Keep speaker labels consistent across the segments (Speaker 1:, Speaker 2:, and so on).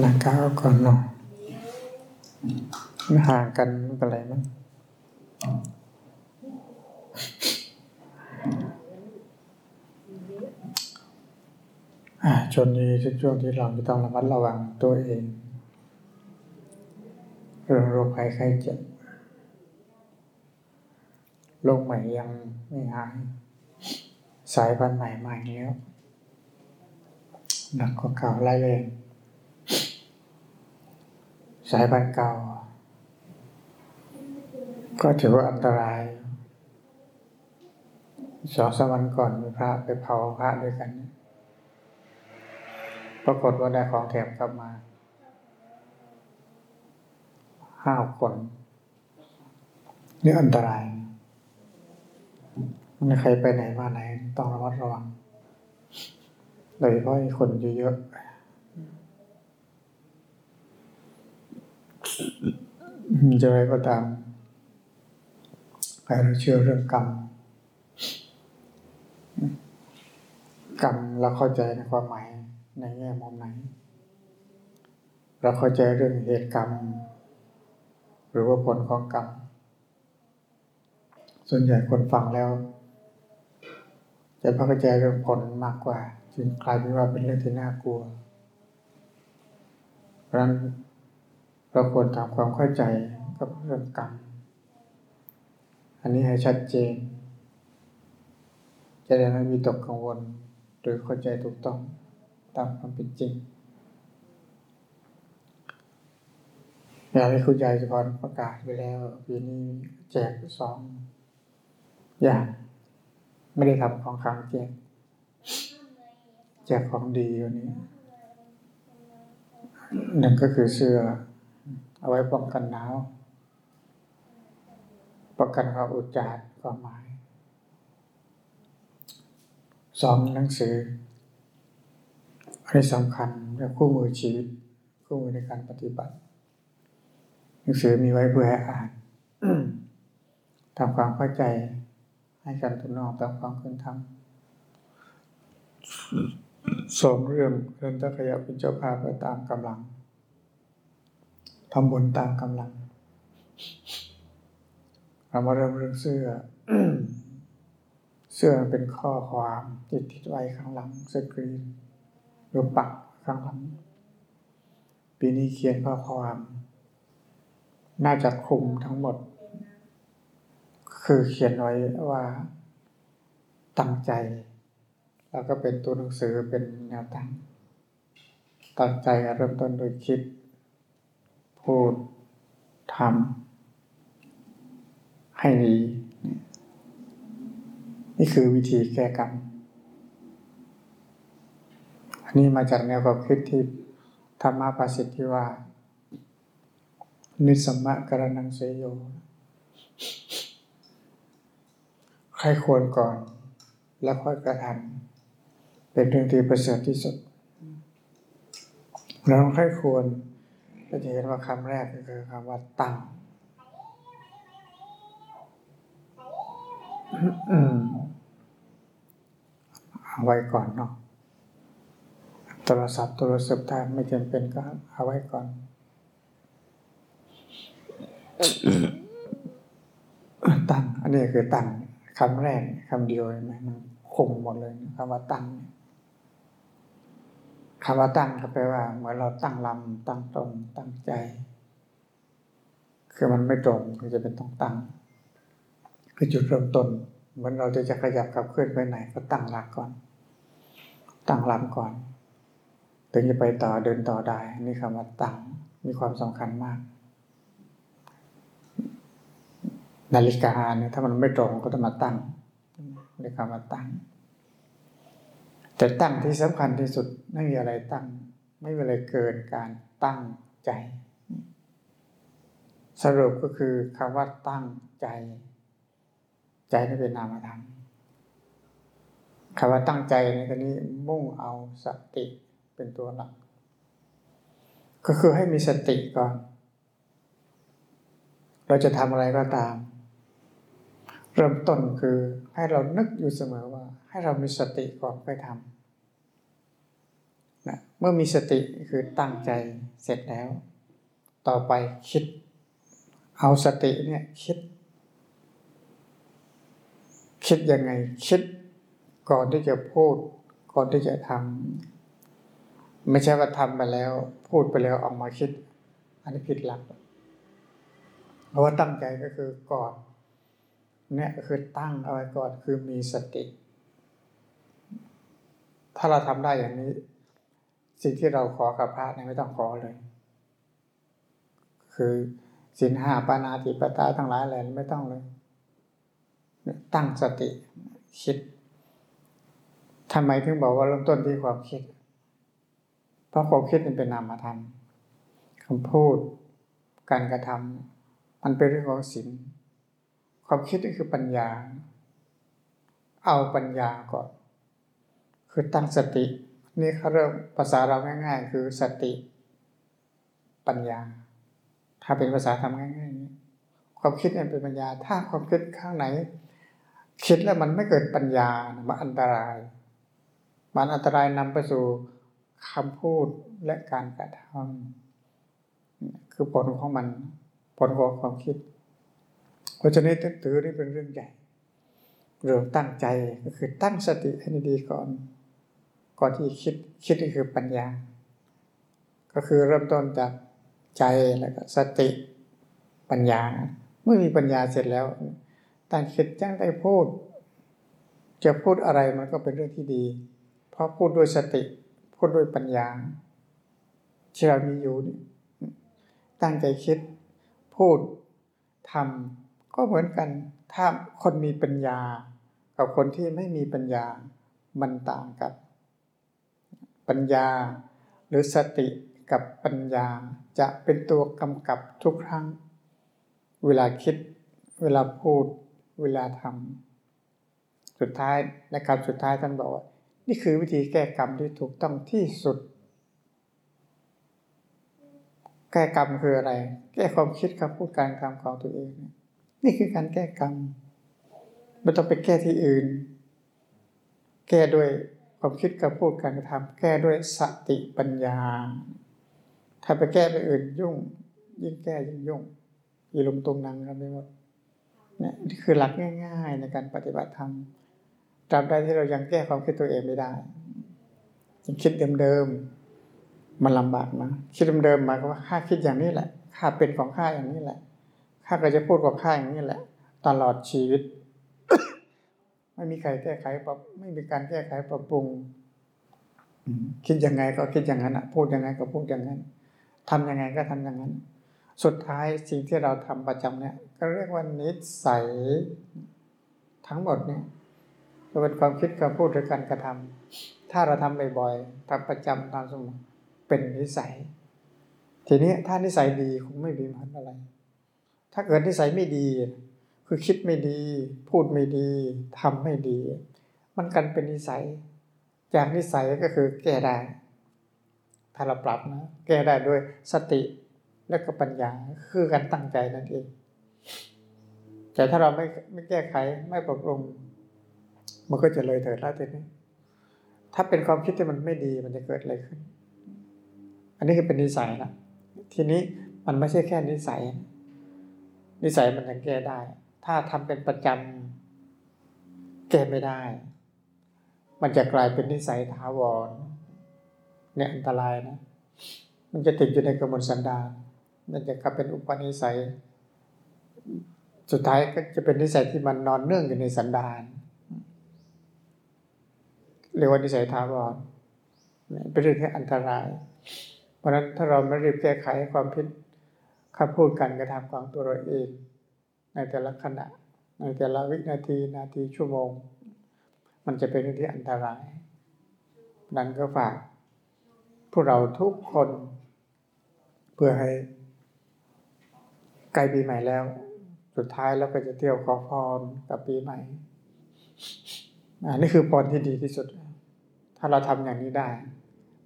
Speaker 1: หนักก้าวก่อนเนาะไม่ห่างกันไม่เป็นไรมั้งช่วงนี้ช่วงที่เราจะต้องระมัดระวังตัวเอง เรื่องโรคภัยไข้เจ็บโรคใหม่ยังไม่หาย สายพันธุ์ใหม่มาอีกแล้วหนักกว่าเก่าไล่แรง สายพันธุ์เก่า ก็ถือว่าอันตรายสองสามวันก่อนมีพระไปเผาพระด้วยกัน ปรากฏว่าได้ของแถมกลับมาห้าคนนี่อันตรายไม่ใครไปไหนมาไหน ต้องระมัดระวังโดยเฉพาะคนเยอะๆ จะอะไรก็ตามให้เราเชื่อเรื่องกรรม กรรมเราเข้าใจในความหมายในแง่มุมไหน เราเข้าใจเรื่องเหตุกรรม หรือว่าผลของกรรม ส่วนใหญ่คนฟังแล้ว จะเข้าใจเรื่องผลมากกว่า จึงกลายเป็นว่าเป็นเรื่องที่น่ากลัว เพราะฉะนั้น เราควรทำความเข้าใจกับเรื่องกรรม อันนี้ให้ชัดเจน จะได้ไม่มีตกกังวลโดยเข้าใจถูกต้องตามความเป็นจริงอยากให้คุณยายสะพรประกาศไปแล้วปีนี้แจกสองอย่างไม่ได้ทำของครั้งแจกแจกของดีวันนี้หนึ่งก็คือเสื้อ เอาไว้ป้องกันหนาว ป้องกันความอุจจารความหมายสองหนังสืออันนี้สำคัญและคู่มือชีวิต คู่มือในการปฏิบัติ หนังสือมีไว้เพื่อให้อ่านทำความเข้าใจให้กันทุกนอกตามความควรทำสองเรื่องเรื่องตะขยับเป็นเจ้าภาพไปตามกำลัง ทำบุญตามกำลังเรามาเริ่มเรื่องเสื้อ เสื้อเป็นข้อความติดติดไว้ข้างหลังสกรีนหรือปักข้างหลัง ปีนี้เขียนข้อความ น่าจะคลุมทั้งหมด คือเขียนไว้ว่าตั้งใจ แล้วก็เป็นตัวหนังสือเป็นแนวตั้งตั้งใจเริ่มต้นโดยคิด พูดทำให้ดี นี่คือวิธีแก้กรรม อันนี้มาจากแนวความคิดที่ธรรมะประสิทธิ์ที่ว่า นิสสมะกรณังเสยโย ใครควรก่อน แล้วค่อยกระทำเป็นเรื่องที่ประเสริฐที่สุดเราต้องใครควร ก็จะเห็นว่าคำแรกก็คือคำว่าตั้งเอาไว้ก่อนเนาะโทรศัพท์โทรศัพท์ถ้าไม่จำเป็นก็เอาไว้ก่อน ตั้ง อันนี้คือตั้งคำแรกคำเดียวใช่ไหมมันคงหมดเลยคำว่าตั้ง คำว่าตั้งก็แปลว่าเหมือนเราตั้งลำตั้งตรงตั้งใจ คือมันไม่ตรงมันจะเป็นต้องตั้ง คือจุดเริ่มต้นเหมือนเราจะจะขยับกับเคลื่อนไปไหนก็ตั้งหลักก่อน ตั้งลำก่อน ถึงจะไปต่อเดินต่อได้ นี่คำว่าตั้งมีความสำคัญมาก นาฬิกาเนี่ยถ้ามันไม่ตรงก็ต้องมาตั้งเรียกคำว่าตั้ง แต่ตั้งที่สำคัญที่สุดไม่มีอะไรตั้ง ไม่มีอะไรเกินการตั้งใจ สรุปก็คือคำว่าตั้งใจ ใจนี่เป็นนามธรรมคำว่าตั้งใจในที่นี้มุ่งเอาสติเป็นตัวหลัก ก็คือให้มีสติก่อน เราจะทำอะไรก็ตาม เริ่มต้นคือให้เรานึกอยู่เสมอว่า ให้เรามีสติก่อนไปทำ เมื่อมีสติคือตั้งใจเสร็จแล้ว ต่อไปคิด เอาสติเนี่ยคิด คิดยังไงคิดก่อนที่จะพูด ก่อนที่จะทำไม่ใช่ว่าทำไปแล้ว พูดไปแล้วออกมาคิด อันนี้ผิดหลักเพราะว่าตั้งใจก็คือก่อนเนี่ยคือตั้งเอาไว้ก่อนคือมีสติ ถ้าเราทำได้อย่างนี้ สิ่งที่เราขอกับพระเนี่ยไม่ต้องขอเลย คือสินห้าปานาติปตาทั้งหลายแหล่ไม่ต้องเลย ตั้งสติคิดทำไมถึงบอกว่าเริ่มต้นที่ความคิด เพราะความคิดมันเป็นนามธรรมคำพูด การกระทำมันเป็นเรื่องของศีลความคิดนี่คือปัญญา เอาปัญญาก่อน คือตั้งสติ นี่เขาเริ่มภาษาเราง่าย ๆ คือสติ ปัญญา ถ้าเป็นภาษาทำง่ายๆนี้ความคิดนี่เป็นปัญญา ถ้าความคิดข้างไหน คิดแล้วมันไม่เกิดปัญญามันอันตราย มันอันตรายนำไปสู่คำพูดและการกระทำคือผลของมัน ผลของความคิดเพราะฉะนั้นถือนี่เป็นเรื่องใหญ่เรื่องตั้งใจก็คือตั้งสติให้ดีก่อน ก่อนที่คิดคิดก็คือปัญญา ก็คือเริ่มต้นจากใจแล้วก็สติปัญญา เมื่อมีปัญญาเสร็จแล้วตั้งคิดจ้างได้พูด จะพูดอะไรมันก็เป็นเรื่องที่ดี เพราะพูดด้วยสติพูดด้วยปัญญาที่เรามีอยู่ตั้งใจคิดพูดทำก็เหมือนกัน ถ้าคนมีปัญญา กับคนที่ไม่มีปัญญามันต่างกัน ปัญญา หรือสติกับปัญญาจะเป็นตัวกำกับทุกครั้ง เวลาคิด เวลาพูด เวลาทำสุดท้ายในคำสุดท้ายท่านบอกว่า นี่คือวิธีแก้กรรมที่ถูกต้องที่สุด แก้กรรมคืออะไร แก้ความคิดคำพูดการทำของตัวเอง นี่คือการแก้กรรมไม่ต้องไปแก้ที่อื่น แก้ด้วย ความคิดกับพูดการกระทำแก้ด้วยสติปัญญา ถ้าไปแก้ไปอื่นยุ่ง ยิ่งแก้ยิ่งยุ่งยีลมตรงนังกันไปหมดเนี่ยคือหลักง่าย ๆ ในการปฏิบัติธรรมตราบใดที่เรายังแก้ความคิดตัวเองไม่ได้ยังคิดเดิมๆมันลำบากนะคิดเดิมๆหมายความว่าข้าคิดอย่างนี้แหละข้าเป็นของข้าอย่างนี้แหละข้าก็จะพูดกับข้าอย่างนี้แหละ ตลอดชีวิต ไม่มีใครแก้ไขปรับไม่มีการแก้ไขปรับปรุงคิดยังไงก็คิดอย่างนั้นพูดยังไงก็พูดอย่างนั้นทำยังไงก็ทำอย่างนั้น สุดท้ายสิ่งที่เราทำประจำเนี่ย ก็เรียกว่านิสัยทั้งหมดเนี่ยจะเป็นความคิดการพูดหรือการกระทำถ้าเราทำบ่อยๆทำประจำตามสมองเป็นนิสัย ทีนี้ถ้านิสัยดีคงไม่มีปัญหาอะไร ถ้าเกิดนิสัยไม่ดี คือคิดไม่ดี พูดไม่ดีทำไม่ดี มันกันเป็นนิสัยจากนิสัยก็คือแก้ได้ถ้าเราปรับนะแก้ได้ด้วยสติและก็ปัญญาคือการตั้งใจนั่นเอง แต่ถ้าเราไม่ไม่แก้ไขไม่ปรับปรุงมันก็จะเลยเถิดแล้วทีนี้ถ้าเป็นความคิดที่มันไม่ดีมันจะเกิดอะไรขึ้น อันนี้คือเป็นนิสัยนะทีนี้มันไม่ใช่แค่นิสัย นิสัยมันยังแก้ได้ ถ้าทำเป็นประจำแก้ไม่ได้ มันจะกลายเป็นนิสัยถาวรเนี่ยอันตรายนะ มันจะติดอยู่ในกระมวลสันดานมันจะกลายเป็นอุปนิสัย สุดท้ายก็จะเป็นนิสัยที่มันนอนเนื่องอยู่ในสันดานเรียกว่านิสัยถาวรเป็นเรื่องที่อันตราย เพราะนั้นถ้าเราไม่รีบแก้ไขความผิดคำพูดการกระทำของตัวเราเอง ในแต่ละขณะ ในแต่ละวินาทีนาทีชั่วโมง มันจะเป็นเรื่องที่อันตราย นั้นก็ฝากพวกเราทุกคน เพื่อให้ใกล้ปีใหม่แล้ว สุดท้ายเราก็จะเที่ยวขอพรกับปีใหม่อันนี้คือพรที่ดีที่สุด ถ้าเราทำอย่างนี้ได้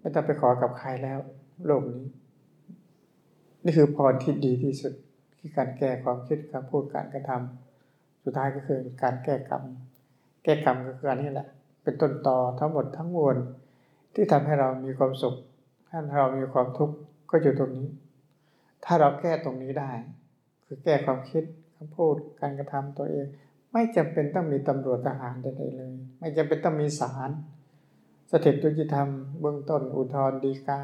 Speaker 1: ไม่ต้องไปขอกับใครแล้ว โลกนี้ นี่คือพรที่ดีที่สุด คือการแก้ความคิดการพูดการกระทำสุดท้ายก็คือการแก้กรรม แก้กรรมก็คืออันนี้แหละ เป็นต้นตอทั้งหมดทั้งมวลที่ทำให้เรามีความสุขถ้าเรามีความทุกข์ก็อยู่ตรงนี้ ถ้าเราแก้ตรงนี้ได้ คือแก้ความคิดคำพูดการกระทำตัวเอง ไม่จำเป็นต้องมีตำรวจทหารใดๆเลย ไม่จำเป็นต้องมีศาลสถิตยุติธรรมเบื้องต้นอุทธรดีกา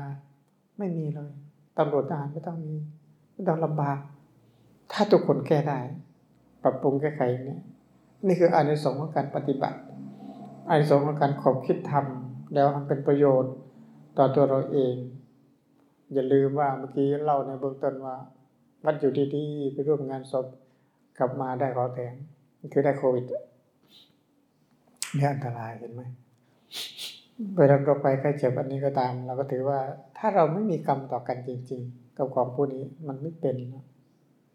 Speaker 1: ไม่มีเลยตำรวจทหารไม่ต้องมีไม่ต้องลำบาก ถ้าทุกคนแก้ได้ ปรับปรุงแก้ไขเนี่ยนี่คืออานิสงส์ของการปฏิบัติอานิสงส์ของการขบคิดทำแล้วมันเป็นประโยชน์ต่อตัวเราเอง อย่าลืมว่าเมื่อกี้เล่าในเบื้องต้นว่าวัดอยู่ดีๆไปร่วมงานศพกลับมาได้ขอแถมคือได้โควิดนี่อันตรายเห็นไหมเวลาเราไปใกล้เจ็บอันนี้ก็ตาม เราก็ถือว่าถ้าเราไม่มีกรรมต่อกันจริง ๆ กับความพูดนี้มันไม่เป็น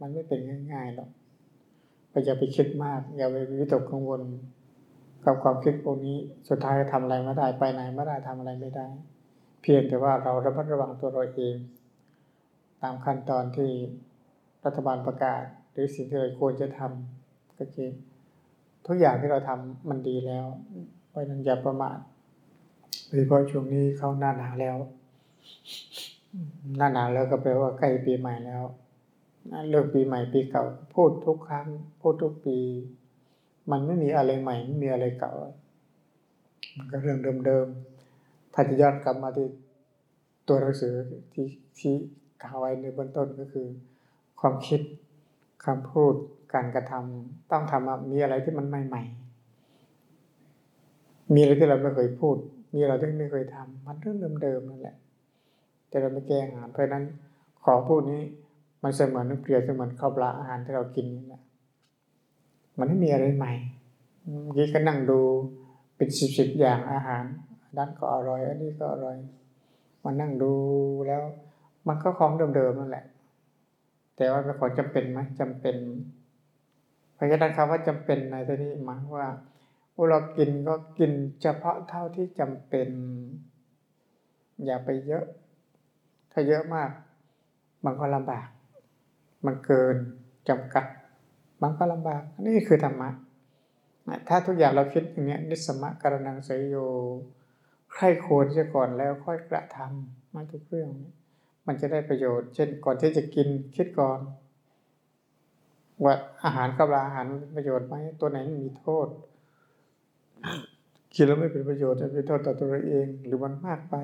Speaker 1: มันไม่เป็นง่ายๆหรอกก็อย่าไปคิดมาก อย่าไปวิตกกังวล กับความคิดพวกนี้สุดท้ายทำอะไรไม่ได้ไปไหนไม่ได้ทำอะไรไม่ได้ เพียงแต่ว่าเราระมัดระวังตัวเราเอง ตามขั้นตอนที่รัฐบาลประกาศ หรือสิ่งที่เราควรจะทำก็คือทุกอย่างที่เราทำมันดีแล้ว เพราะนั้นอย่าประมาทโดยเฉพาะช่วงนี้เข้าหน้าหนาวแล้ว หน้าหนาวแล้วก็แปลว่าใกล้ปีใหม่แล้ว เรื่องปีใหม่ปีเก่า พูดทุกครั้ง พูดทุกปี มันไม่มีอะไรใหม่ไม่มีอะไรเก่า มันก็เรื่องเดิมๆถ้าจะย้อนกลับมาที่ตัวหนังสือที่ที่กล่าวไว้ในเบื้องต้นก็คือ ความคิดคำพูดการกระทำต้องทำมีอะไรที่มันใหม่ๆมีอะไรที่เราไม่เคยพูด มีอะไรที่ไม่เคยทำมันเรื่องเดิมๆนั่นแหละ แต่เราไม่แก้งานเพราะนั้นขอพูดนี้ มันเสมือนเปรียบเสมือนข้าวปลาอาหารที่เรากินนี่แหละมันไม่มีอะไรใหม่เมื่อกี้ก็นั่งดูเป็นสิบสิบอย่างอาหารด้านก็อร่อย อันนี้ก็อร่อยมานั่งดูแล้ว มันก็ของเดิมๆนั่นแหละ แต่ว่าเป็นของจำเป็นไหมจำเป็นเพราะฉะนั้นคำว่าจำเป็นในที่นี้หมายว่าเรากินก็กินเฉพาะเท่าที่จำเป็น อย่าไปเยอะ ถ้าเยอะมาก มันก็ลำบาก มันเกินจำกัดมันก็ลำบากนี่คือธรรมะถ้าทุกอย่างเราคิดอย่างนี้นิสมะการนังสยโยใครโคนจะก่อนแล้วค่อยกระทำมาทุกเรื่อง มันจะได้ประโยชน์ เช่นก่อนที่จะกินคิดก่อน ว่าอาหารกับอาหารประโยชน์ไหมตัวไหนมีโทษกินแล้วไม่เป็นประโยชน์จะเป็นโทษต่อตัวเราเอง หรือมันมากไป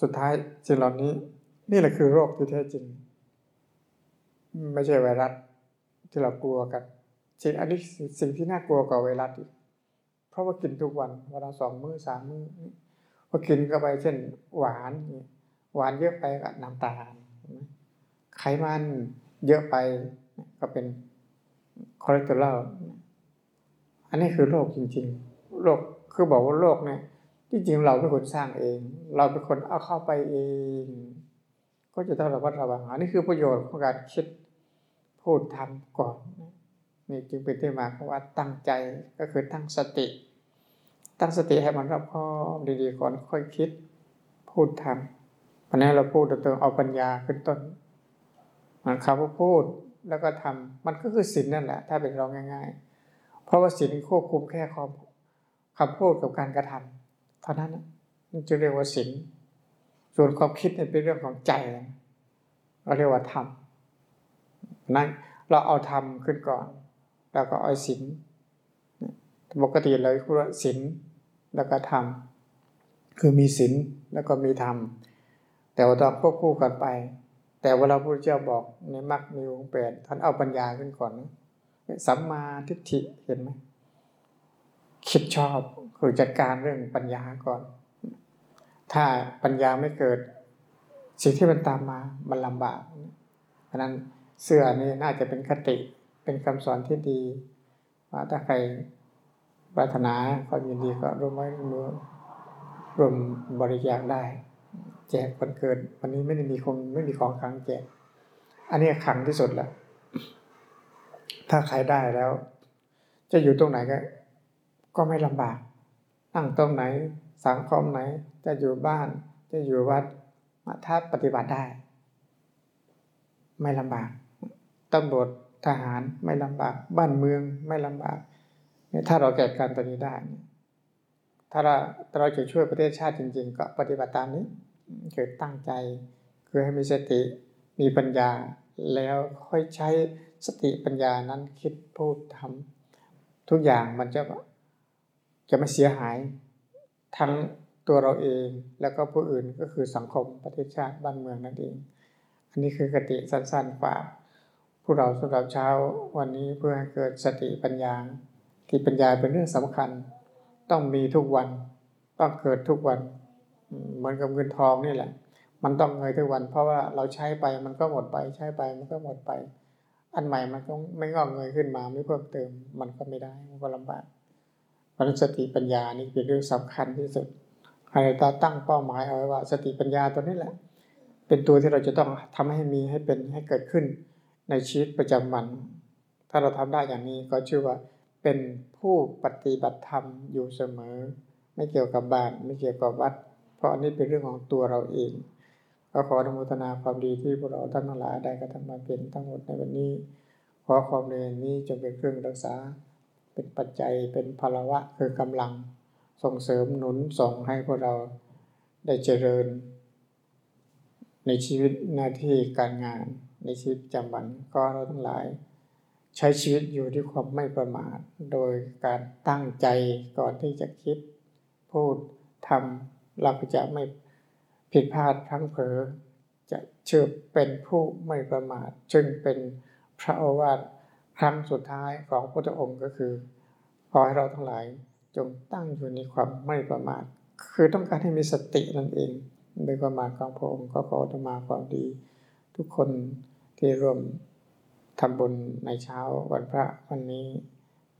Speaker 1: สุดท้ายสิ่งเหล่านี้ นี่แหละคือโรคที่แท้จริง ไม่ใช่ไวรัสที่เรากลัวกันสิ่งอันนี้สิ่งที่น่ากลัวกว่าไวรัสอีกเพราะว่ากินทุกวันวันละสองมื้อสามมื้อพอกินเข้าไปเช่น หวานหวานเยอะไปก็น้ำตาลไขมันเยอะไปก็เป็นคอเลสเตอรอลอันนี้คือโรคจริง ๆโรคคือบอกว่าโรคเนี่ยที่จริงเราเป็นคนสร้างเอง เราเป็นคนเอาเข้าไปเอง ก็จะต้องระมัดระวังอันนี้คือประโยชน์ของการคิด พูดทำก่อนนี่จึงเป็นที่มาของว่าตั้งใจก็คือตั้งสติ ตั้งสติให้มันรอบคอบดีๆก่อนค่อยคิด พูดทำวันนี้เราพูดเติมเอาปัญญาขึ้นต้นมันคำว่าพูดแล้วก็ทำมันก็คือศีลนั่นแหละ ถ้าเป็นเราง่าย ๆ เพราะว่าศีลควบคุมแค่คำคำพูดกับการกระทำเท่านั้นนี่จะเรียกว่าศีลส่วนความคิดเนี่ยเป็นเรื่องของใจเราเรียกว่าธรรม นั้นเราเอาธรรมขึ้นก่อน แล้วก็เอาศีลปกติเลยคือศีลแล้วก็ธรรมคือมีศีลแล้วก็มีธรรมแต่ว่าต้องควบคู่กันไป แต่เวลาพระเจ้าบอกในมรรคมีองค์แปดท่านเอาปัญญาขึ้นก่อนสัมมาทิฏฐิเห็นไหมคิดชอบคือจัดการเรื่องปัญญาก่อน ถ้าปัญญาไม่เกิด สิ่งที่มันตามมามันลำบากเพราะนั้น เสื้อนี่น่าจะเป็นคติเป็นคำสอนที่ดีว่าถ้าใครปรารถนาความยินดีก็ร่วมไว้ร่วมมือรวมบริจาคได้ แจกวันเกิด วันนี้ไม่ได้มีคงไม่มีของขังแจก อันนี้ขังที่สุดแล้วถ้าใครได้แล้ว จะอยู่ตรงไหนก็ ก็ไม่ลำบาก นั่งตรงไหน สังคมไหน จะอยู่บ้าน จะอยู่วัดถ้าปฏิบัติได้ ไม่ลำบาก ตำรวจทหารไม่ลำบาก บ้านเมืองไม่ลำบากถ้าเราแก้การตัวนี้ได้ ถ้าเราเราจะช่วยประเทศชาติจริง ๆ ก็ปฏิบัติตามนี้คือตั้งใจ คือให้มีสติมีปัญญา แล้วค่อยใช้สติปัญญานั้นคิดพูดทำทุกอย่างมันจะจะไม่เสียหาย ทั้งตัวเราเองแล้วก็ผู้อื่นก็คือสังคมประเทศชาติบ้านเมืองนั่นเอง อันนี้คือกติสั้นๆฝาก ผู้เราสำหรับเช้าวันนี้เพื่อให้เกิดสติปัญญาที่ปัญญาเป็นเรื่องสำคัญ ต้องมีทุกวัน ต้องเกิดทุกวัน เหมือนกับเงินทองนี่แหละ มันต้องเงยทุกวัน เพราะว่าเราใช้ไปมันก็หมดไป ใช้ไปมันก็หมดไป อันใหม่มันก็ไม่งอกเงยขึ้นมาไม่เพิ่มเติม มันก็ไม่ได้มันก็ลำบากเพราะสติปัญญานี่เป็นเรื่องสำคัญที่สุดให้ตาตั้งเป้าหมายเอาไว้ว่า สติปัญญาตัวนี้แหละ เป็นตัวที่เราจะต้องทำให้มีให้เป็นให้เกิดขึ้น ในชีวิตประจำวัน ถ้าเราทำได้อย่างนี้ก็ชื่อว่าเป็นผู้ปฏิบัติธรรมอยู่เสมอ ไม่เกี่ยวกับบ้านไม่เกี่ยวกับวัด เพราะอันนี้เป็นเรื่องของตัวเราเองก็ขออนุโมทนาความดีที่พวกเราท่านทั้งหลายได้กระทำมาเป็นทั้งหมดในวันนี้ ขอความเรียนนี้จงเป็นเครื่องรักษา เป็นปัจจัยเป็นพลวะคือกำลัง ส่งเสริมหนุนส่งให้พวกเราได้เจริญ ในชีวิตหน้าที่การงาน ในชีวิตประจำวันก็เราทั้งหลาย ใช้ชีวิตอยู่ด้วยความไม่ประมาท โดยการตั้งใจก่อนที่จะคิด พูดทำเราก็จะไม่ผิดพลาดพลั้งเผลอจะเชื่อเป็นผู้ไม่ประมาทจึงเป็นพระโอวาทครั้งสุดท้ายของพระองค์ก็คือ ขอให้เราทั้งหลายจงตั้งอยู่ในความไม่ประมาท คือต้องการให้มีสตินั่นเองไม่ประมาทของพระองค์ก็ขอธรรมาความดี ทุกคน ที่ร่วมทำบุญในเช้าวันพระวันนี้